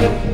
Thank you.